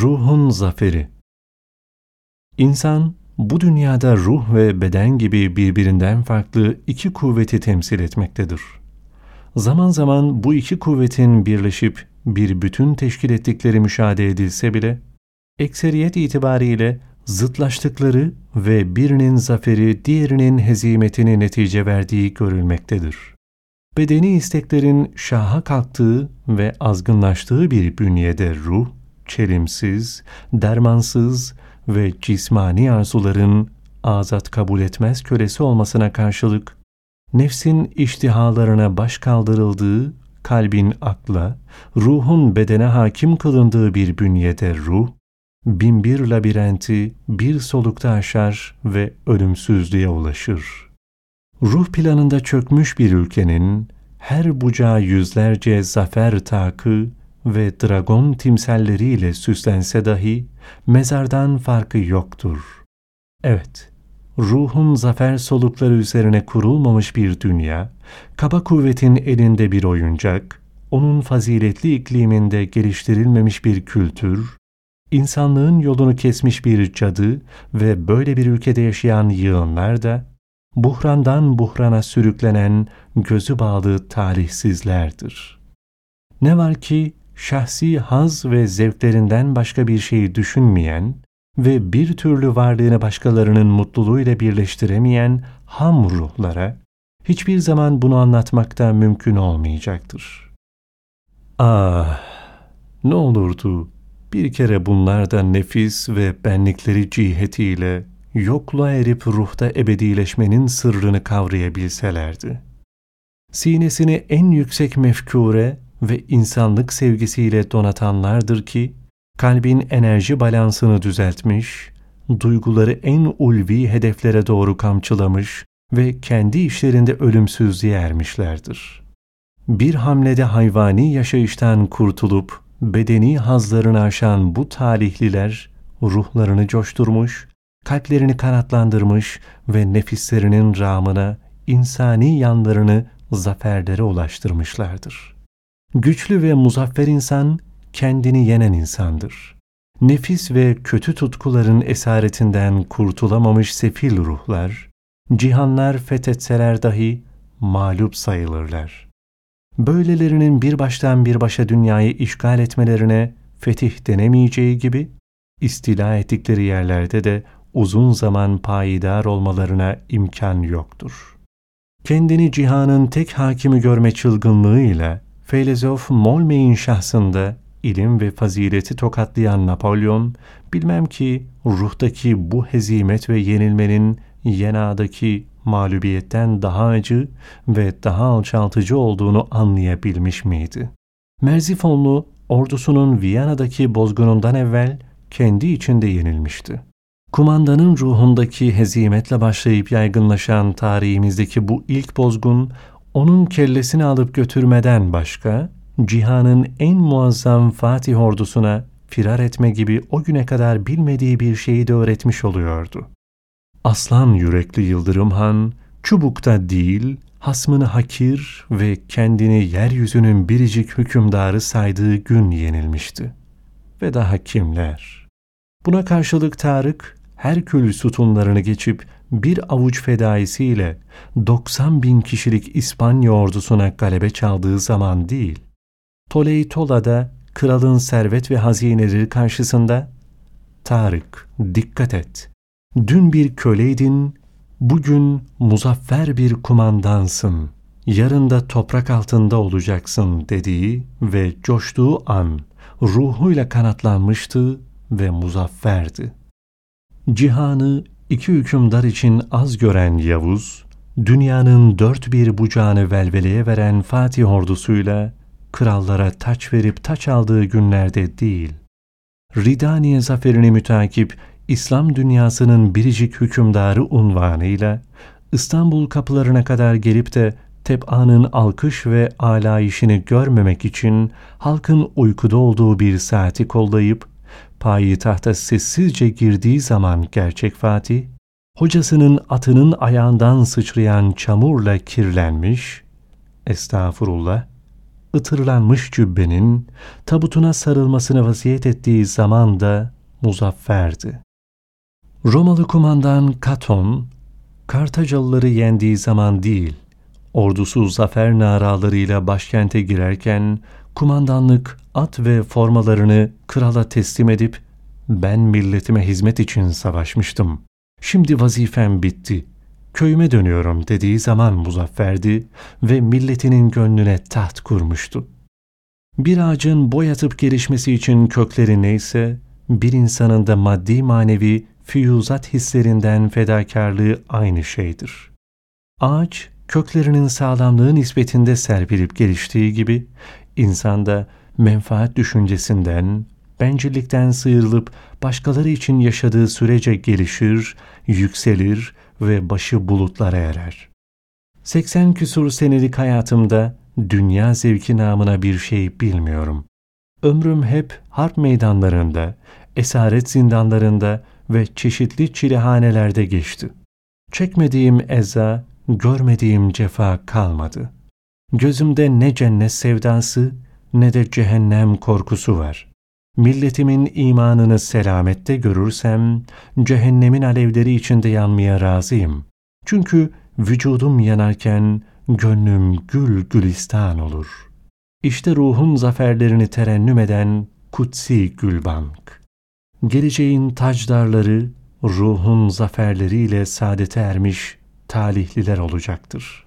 Ruhun zaferi İnsan, bu dünyada ruh ve beden gibi birbirinden farklı iki kuvveti temsil etmektedir. Zaman zaman bu iki kuvvetin birleşip bir bütün teşkil ettikleri müşahede edilse bile, ekseriyet itibariyle zıtlaştıkları ve birinin zaferi diğerinin hezimetini netice verdiği görülmektedir. Bedeni isteklerin şaha kalktığı ve azgınlaştığı bir bünyede ruh, çelimsiz, dermansız ve cismani arzuların azat kabul etmez kölesi olmasına karşılık, nefsin iştihalarına baş kaldırıldığı, kalbin akla, ruhun bedene hakim kılındığı bir bünyede ruh, binbir labirenti bir solukta aşar ve ölümsüzlüğe ulaşır. Ruh planında çökmüş bir ülkenin her bucağı yüzlerce zafer takı ve dragon timselleriyle süslense dahi mezardan farkı yoktur. Evet, ruhun zafer solukları üzerine kurulmamış bir dünya, kaba kuvvetin elinde bir oyuncak, onun faziletli ikliminde geliştirilmemiş bir kültür, insanlığın yolunu kesmiş bir cadı ve böyle bir ülkede yaşayan yığınlar da, buhrandan buhrana sürüklenen gözü bağlı talihsizlerdir. Ne var ki şahsi haz ve zevklerinden başka bir şeyi düşünmeyen ve bir türlü varlığını başkalarının mutluluğuyla birleştiremeyen ham ruhlara hiçbir zaman bunu anlatmakta mümkün olmayacaktır. Ah, ne olurdu bir kere bunlar da nefis ve benlikleri cihetiyle yokluğa erip ruhta ebedileşmenin sırrını kavrayabilselerdi. Sinesini en yüksek mefkure ve insanlık sevgisiyle donatanlardır ki, kalbin enerji balansını düzeltmiş, duyguları en ulvi hedeflere doğru kamçılamış ve kendi işlerinde ölümsüzlüğe ermişlerdir. Bir hamlede hayvani yaşayıştan kurtulup bedeni hazlarını aşan bu talihliler ruhlarını coşturmuş, kalplerini kanatlandırmış ve nefislerinin rağmına insani yanlarını zaferlere ulaştırmışlardır. Güçlü ve muzaffer insan kendini yenen insandır. Nefis ve kötü tutkuların esaretinden kurtulamamış sefil ruhlar, cihanlar fethetseler dahi mağlup sayılırlar. Böylelerinin bir baştan bir başa dünyayı işgal etmelerine fetih denemeyeceği gibi, istila ettikleri yerlerde de uzun zaman payidar olmalarına imkan yoktur. Kendini cihanın tek hakimi görme çılgınlığıyla Filozof Molmey'in şahsında ilim ve fazileti tokatlayan Napolyon, bilmem ki ruhtaki bu hezimet ve yenilmenin yenadaki mağlubiyetten daha acı ve daha alçaltıcı olduğunu anlayabilmiş miydi? Merzifonlu ordusunun Viyana'daki bozgunundan evvel kendi içinde yenilmişti. Kumandanın ruhundaki hezimetle başlayıp yaygınlaşan tarihimizdeki bu ilk bozgun onun kellesini alıp götürmeden başka, cihanın en muazzam Fatih ordusuna firar etme gibi o güne kadar bilmediği bir şeyi de öğretmiş oluyordu. Aslan yürekli Yıldırım Han, çubukta değil, hasmını hakir ve kendini yeryüzünün biricik hükümdarı saydığı gün yenilmişti. Ve daha kimler? Buna karşılık Tarık, Herkül sütunlarını geçip bir avuç fedaisiyle 90 bin kişilik İspanya ordusuna galebe çaldığı zaman değil, Toleytola'da kralın servet ve hazineleri karşısında Tarık, dikkat et. Dün bir köleydin, bugün muzaffer bir kumandansın. Yarın da toprak altında olacaksın dediği ve coştuğu an ruhuyla kanatlanmıştı ve muzafferdi. Cihanı iki hükümdar için az gören Yavuz, dünyanın dört bir bucağını velveleye veren Fatih ordusuyla krallara taç verip taç aldığı günlerde değil, Ridaniye zaferini mütakip İslam dünyasının biricik hükümdarı unvanıyla İstanbul kapılarına kadar gelip de Teb'anın alkış ve alayişini görmemek için halkın uykuda olduğu bir saati kollayıp payitahta sessizce girdiği zaman gerçek Fatih, hocasının atının ayağından sıçrayan çamurla kirlenmiş, estağfurullah, ıtırlanmış cübbenin tabutuna sarılmasını vasiyet ettiği zaman da muzafferdi. Romalı kumandan Katon, Kartacalıları yendiği zaman değil, ordusu zafer naralarıyla başkente girerken kumandanlık at ve formalarını krala teslim edip ben milletime hizmet için savaşmıştım. Şimdi vazifem bitti. Köyüme dönüyorum dediği zaman muzafferdi ve milletinin gönlüne taht kurmuştu. Bir ağacın boyatıp gelişmesi için kökleri neyse, bir insanın da maddi manevi füyuzat hislerinden fedakarlığı aynı şeydir. Ağaç, köklerinin sağlamlığı nispetinde serpilip geliştiği gibi, insan da menfaat düşüncesinden, bencillikten sıyrılıp başkaları için yaşadığı sürece gelişir, yükselir ve başı bulutlara erer. 80 küsur senelik hayatımda dünya zevki namına bir şey bilmiyorum. Ömrüm hep harp meydanlarında, esaret zindanlarında ve çeşitli çilehanelerde geçti. Çekmediğim eza, görmediğim cefa kalmadı. Gözümde ne cennet sevdası ne de cehennem korkusu var. Milletimin imanını selamette görürsem, cehennemin alevleri içinde yanmaya razıyım. Çünkü vücudum yanarken gönlüm gül gülistan olur. İşte ruhun zaferlerini terennüm eden kutsi gülbank. Geleceğin tacdarları, ruhun zaferleriyle saadete ermiş talihliler olacaktır.